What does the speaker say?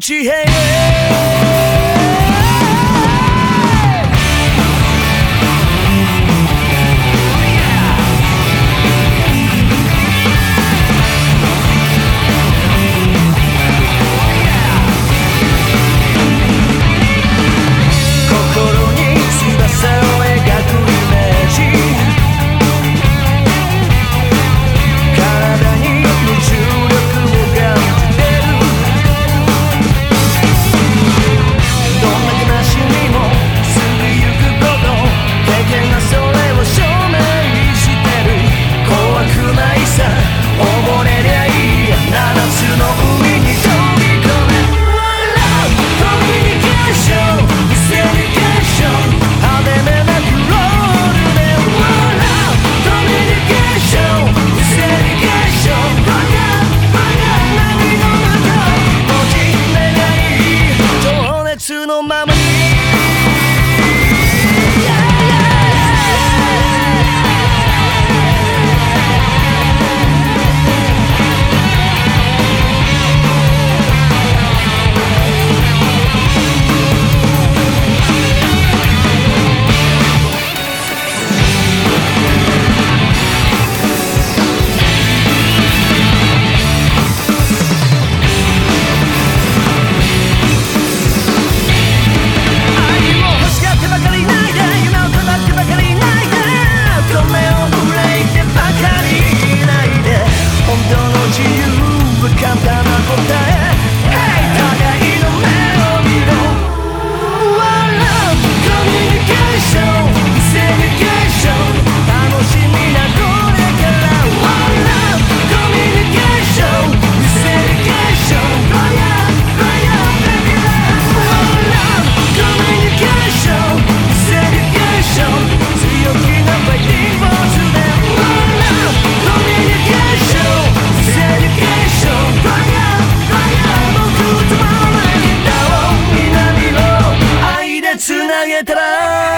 地平へ letra